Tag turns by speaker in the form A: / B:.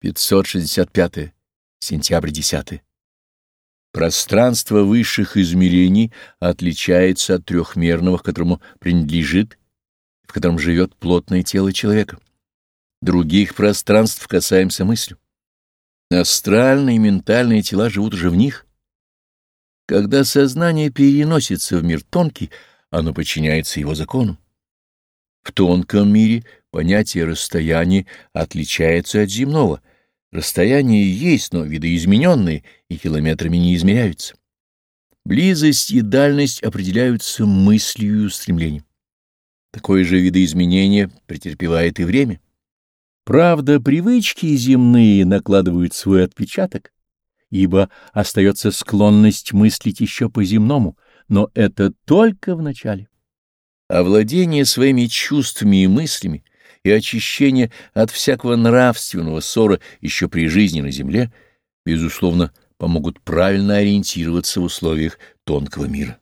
A: 565. Сентябрь 10. Пространство высших измерений отличается от трехмерного, которому принадлежит, в котором живет плотное тело человека. Других пространств касаемся мыслью. Астральные и ментальные тела живут уже в них. Когда сознание переносится в мир тонкий, оно подчиняется его закону. В тонком мире понятие расстояния отличается от земного. Расстояние есть, но видоизмененные и километрами не измеряются. Близость и дальность определяются мыслью и устремлением. Такое же видоизменение претерпевает и время. Правда, привычки земные накладывают свой отпечаток, ибо остается склонность мыслить еще по-земному, но это только в начале. Овладение своими чувствами и мыслями и очищение от всякого нравственного ссора еще при жизни на земле, безусловно, помогут правильно ориентироваться в условиях тонкого мира.